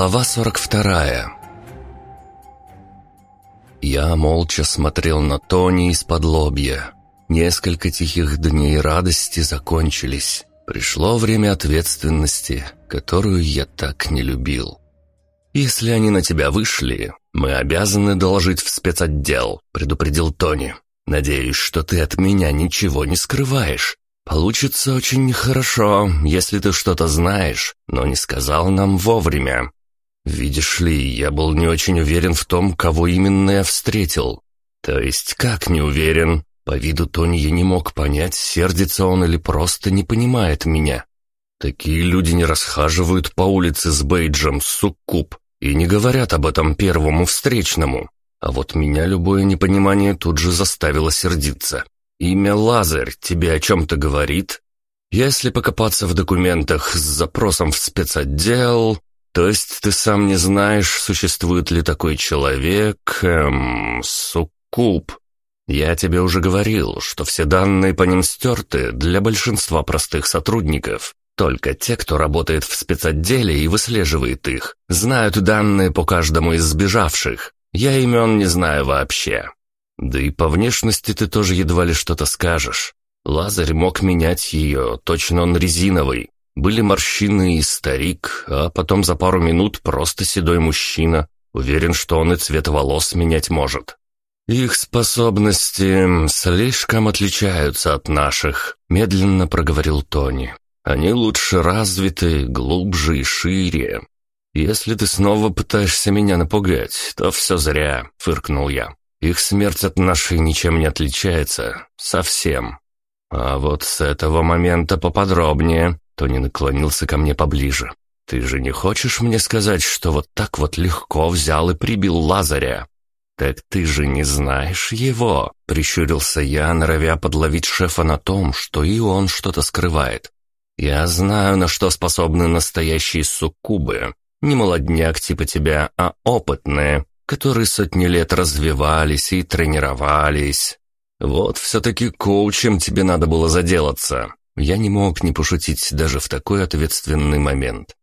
Глава 42 Я молча смотрел на Тони из-под лобья. Несколько тихих дней радости закончились. Пришло время ответственности, которую я так не любил. «Если они на тебя вышли, мы обязаны доложить в спецотдел», — предупредил Тони. «Надеюсь, что ты от меня ничего не скрываешь. Получится очень нехорошо, если ты что-то знаешь, но не сказал нам вовремя. Видишь ли, я был не очень уверен в том, кого именно я встретил. То есть как не уверен? По виду Тони я не мог понять, сердится он или просто не понимает меня. Такие люди не расхаживают по улице с бейджем «Суккуб» и не говорят об этом первому встречному. А вот меня любое непонимание тут же заставило сердиться. Имя Лазарь тебе о чем-то говорит? Если покопаться в документах с запросом в спецотдел, то есть ты сам не знаешь, существует ли такой человек, эм, суккуб. Я тебе уже говорил, что все данные по ним стерты для большинства простых сотрудников. Только те, кто работает в спецотделе и выслеживает их, знают данные по каждому из сбежавших. Я имен не знаю вообще. Да и по внешности ты тоже едва ли что-то скажешь. Лазарь мог менять ее, точно он резиновый. Были морщины и старик, а потом за пару минут просто седой мужчина. Уверен, что он и цвет волос менять может. Их способности слишком отличаются от наших, медленно проговорил Тони. Они лучше развиты, глубже и шире. Если ты снова пытаешься меня напугать, то все зря, фыркнул я. Их смерть от нашей ничем не отличается. Совсем. А вот с этого момента поподробнее. Тони наклонился ко мне поближе. Ты же не хочешь мне сказать, что вот так вот легко взял и прибил Лазаря? «Так ты же не знаешь его!» — прищурился я, норовя подловить шефа на том, что и он что-то скрывает. Я знаю, на что способны настоящие суккубы. Не молодняк типа тебя, а опытные, которые сотни лет развивались и тренировались. Вот все-таки коучем тебе надо было заделаться. Я не мог не пошутить даже в такой ответственный момент.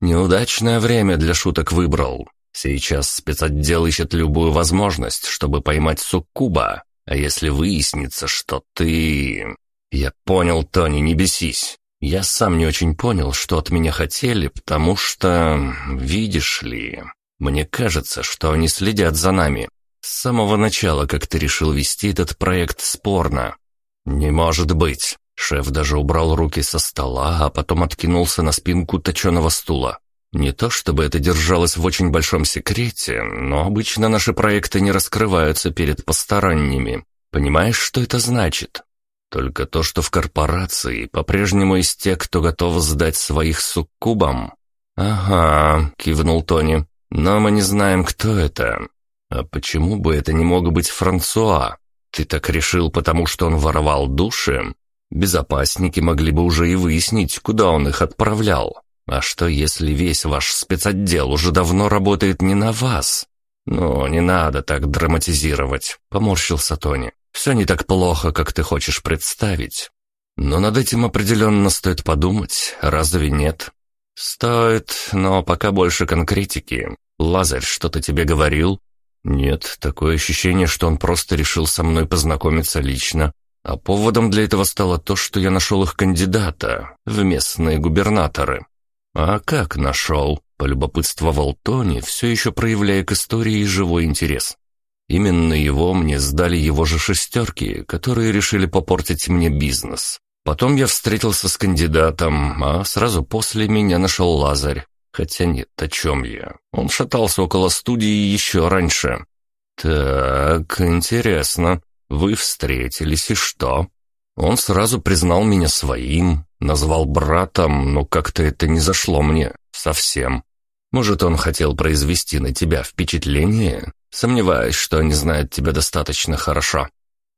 Неудачное время для шуток выбрал. Сейчас спецотдел ищет любую возможность, чтобы поймать суккуба. А если выяснится, что ты... Я понял, Тони, не бесись. Я сам не очень понял, что от меня хотели, потому что, видишь ли, мне кажется, что они следят за нами. С самого начала, как ты решил вести этот проект спорно. Не может быть. Шеф даже убрал руки со стола, а потом откинулся на спинку точеного стула. Не то чтобы это держалось в очень большом секрете, но обычно наши проекты не раскрываются перед посторонними. Понимаешь, что это значит? Только то, что в корпорации по-прежнему есть те, кто готов сдать своих суккубам. «Ага», — кивнул Тони, — «но мы не знаем, кто это. А почему бы это не мог быть Франсуа? Ты так решил, потому что он воровал души? Безопасники могли бы уже и выяснить, куда он их отправлял. А что, если весь ваш спецотдел уже давно работает не на вас? Ну, не надо так драматизировать», — поморщился Тони. Все не так плохо, как ты хочешь представить. Но над этим определенно стоит подумать, разве нет? Стоит, но пока больше конкретики. Лазарь что-то тебе говорил? Нет, такое ощущение, что он просто решил со мной познакомиться лично. А поводом для этого стало то, что я нашел их кандидата в местные губернаторы. А как нашел? Полюбопытствовал Тони, все еще проявляя к истории живой интерес. Именно его мне сдали его же шестерки, которые решили попортить мне бизнес. Потом я встретился с кандидатом, а сразу после меня нашел Лазарь. Хотя нет, о чем я? Он шатался около студии еще раньше. Так, интересно. Вы встретились и что? Он сразу признал меня своим, назвал братом, но как-то это не зашло мне совсем. Может, он хотел произвести на тебя впечатление? Сомневаюсь, что они знают тебя достаточно хорошо.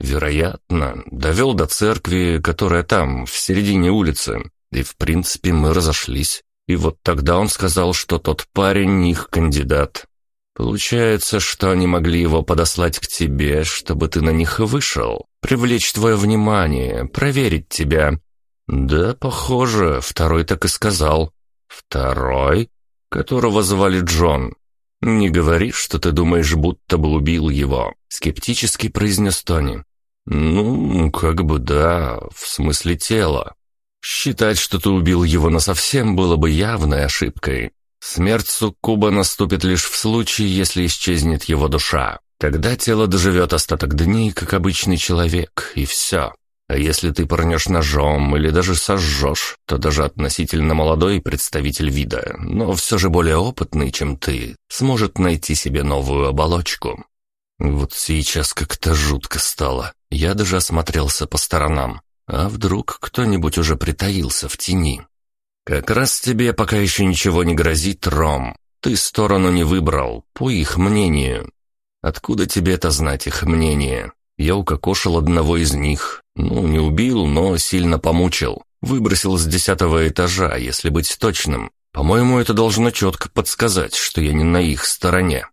Вероятно, довел до церкви, которая там, в середине улицы. И, в принципе, мы разошлись. И вот тогда он сказал, что тот парень их кандидат. Получается, что они могли его подослать к тебе, чтобы ты на них вышел, привлечь твое внимание, проверить тебя. Да, похоже, второй так и сказал. Второй? которого звали Джон. Не говори, что ты думаешь, будто бы убил его», — скептически произнес Тони. «Ну, как бы да, в смысле тела. Считать, что ты убил его насовсем, было бы явной ошибкой. Смерть Суккуба наступит лишь в случае, если исчезнет его душа. Тогда тело доживет остаток дней, как обычный человек, и все. А если ты порнешь ножом или даже сожжешь, то даже относительно молодой представитель вида, но все же более опытный, чем ты, сможет найти себе новую оболочку. Вот сейчас как-то жутко стало. Я даже осмотрелся по сторонам. А вдруг кто-нибудь уже притаился в тени? Как раз тебе пока еще ничего не грозит, Ром. Ты сторону не выбрал, по их мнению. Откуда тебе это знать их мнение? Я укокошил одного из них. Ну, не убил, но сильно помучил. Выбросил с десятого этажа, если быть точным. По-моему, это должно четко подсказать, что я не на их стороне.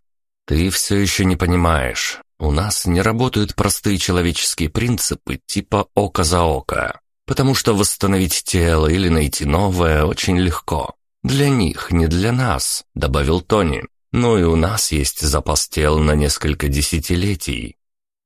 Ты все еще не понимаешь. У нас не работают простые человеческие принципы типа око за око. Потому что восстановить тело или найти новое очень легко. Для них, не для нас, добавил Тони. Ну и у нас есть запас тел на несколько десятилетий.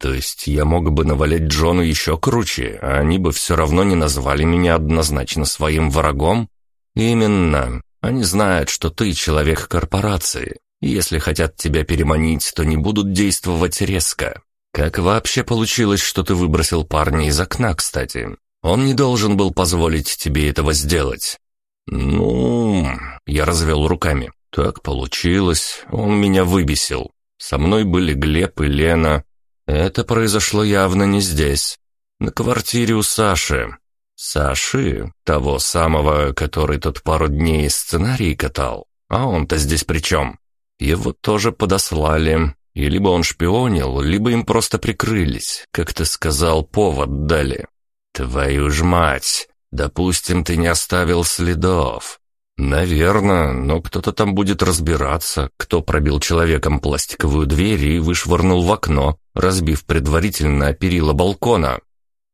То есть я мог бы навалять Джону еще круче, а они бы все равно не назвали меня однозначно своим врагом? Именно. Они знают, что ты человек корпорации. Если хотят тебя переманить, то не будут действовать резко. Как вообще получилось, что ты выбросил парня из окна, кстати? Он не должен был позволить тебе этого сделать. Ну, я развел руками. Так получилось, он меня выбесил. Со мной были Глеб и Лена. Это произошло явно не здесь. На квартире у Саши. Саши, того самого, который тот пару дней сценарий катал. А он-то здесь при чем? Его тоже подослали. И либо он шпионил, либо им просто прикрылись. Как ты сказал, повод дали. Твою ж мать! Допустим, ты не оставил следов. «Наверное, но кто-то там будет разбираться, кто пробил человеком пластиковую дверь и вышвырнул в окно, разбив предварительно перила балкона».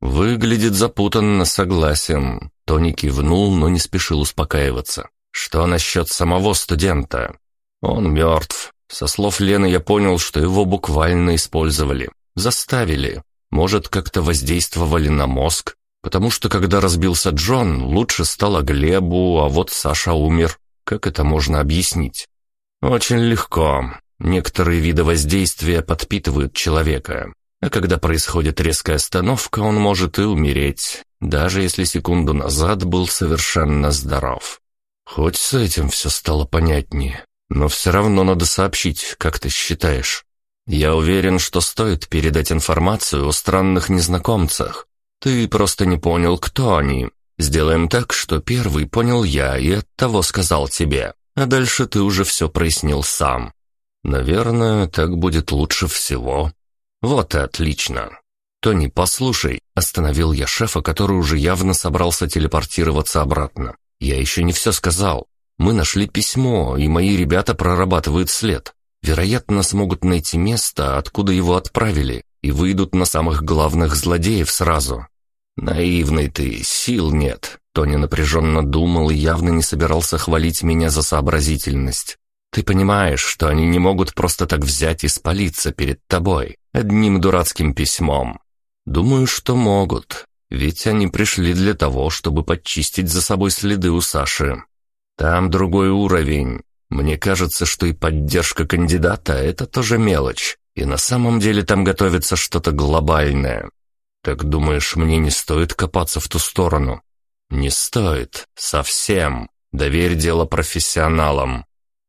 «Выглядит запутанно, согласен». Тони кивнул, но не спешил успокаиваться. «Что насчет самого студента?» «Он мертв. Со слов Лены я понял, что его буквально использовали. Заставили. Может, как-то воздействовали на мозг, Потому что когда разбился Джон, лучше стало Глебу, а вот Саша умер. Как это можно объяснить? Очень легко. Некоторые виды воздействия подпитывают человека. А когда происходит резкая остановка, он может и умереть, даже если секунду назад был совершенно здоров. Хоть с этим все стало понятнее, но все равно надо сообщить, как ты считаешь. Я уверен, что стоит передать информацию о странных незнакомцах, ты просто не понял, кто они. Сделаем так, что первый понял я и оттого сказал тебе, а дальше ты уже все прояснил сам. Наверное, так будет лучше всего. Вот и отлично. Тони, послушай, остановил я шефа, который уже явно собрался телепортироваться обратно. Я еще не все сказал. Мы нашли письмо, и мои ребята прорабатывают след. Вероятно, смогут найти место, откуда его отправили, и выйдут на самых главных злодеев сразу. «Наивный ты, сил нет», — Тони напряженно думал и явно не собирался хвалить меня за сообразительность. «Ты понимаешь, что они не могут просто так взять и спалиться перед тобой одним дурацким письмом?» «Думаю, что могут, ведь они пришли для того, чтобы подчистить за собой следы у Саши. Там другой уровень. Мне кажется, что и поддержка кандидата — это тоже мелочь, и на самом деле там готовится что-то глобальное. «Так думаешь, мне не стоит копаться в ту сторону?» «Не стоит. Совсем. Доверь дело профессионалам».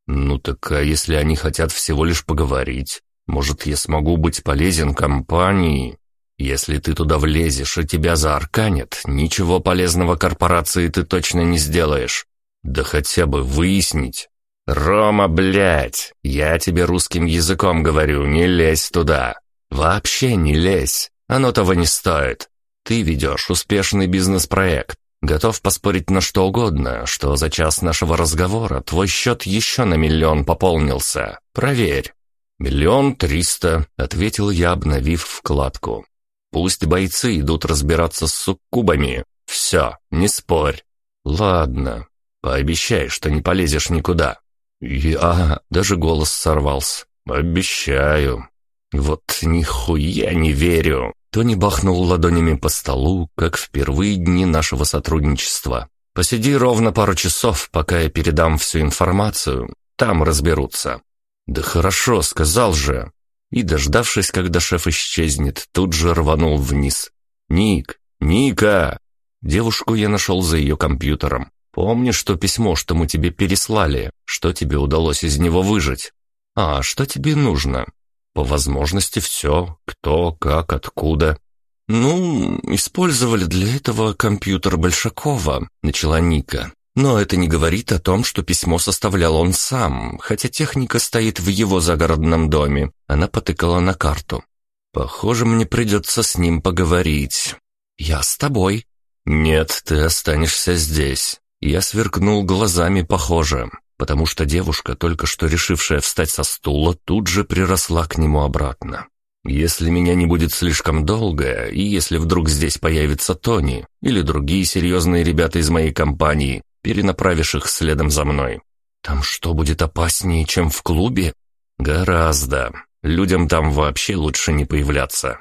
«Ну так а если они хотят всего лишь поговорить? Может, я смогу быть полезен компании?» «Если ты туда влезешь и тебя заарканят, ничего полезного корпорации ты точно не сделаешь. Да хотя бы выяснить». «Рома, блядь, я тебе русским языком говорю, не лезь туда. Вообще не лезь. Оно того не стоит. Ты ведешь успешный бизнес-проект. Готов поспорить на что угодно, что за час нашего разговора твой счет еще на миллион пополнился. Проверь». «Миллион триста», — ответил я, обновив вкладку. «Пусть бойцы идут разбираться с суккубами. Все, не спорь». «Ладно. Пообещай, что не полезешь никуда». «Я...» — даже голос сорвался. «Обещаю». «Вот нихуя не верю!» Тони бахнул ладонями по столу, как в первые дни нашего сотрудничества. «Посиди ровно пару часов, пока я передам всю информацию. Там разберутся». «Да хорошо, сказал же». И, дождавшись, когда шеф исчезнет, тут же рванул вниз. «Ник! Ника!» Девушку я нашел за ее компьютером. Помнишь то письмо, что мы тебе переслали? Что тебе удалось из него выжить? А, что тебе нужно? По возможности все. Кто, как, откуда. Ну, использовали для этого компьютер Большакова, начала Ника. Но это не говорит о том, что письмо составлял он сам, хотя техника стоит в его загородном доме. Она потыкала на карту. Похоже, мне придется с ним поговорить. Я с тобой. Нет, ты останешься здесь. Я сверкнул глазами похоже, потому что девушка, только что решившая встать со стула, тут же приросла к нему обратно. Если меня не будет слишком долго, и если вдруг здесь появится Тони или другие серьезные ребята из моей компании, перенаправишь их следом за мной. Там что будет опаснее, чем в клубе? Гораздо. Людям там вообще лучше не появляться.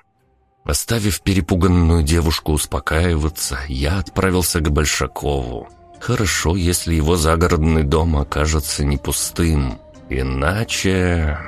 Оставив перепуганную девушку успокаиваться, я отправился к Большакову. Хорошо, если его загородный дом окажется не пустым. Иначе...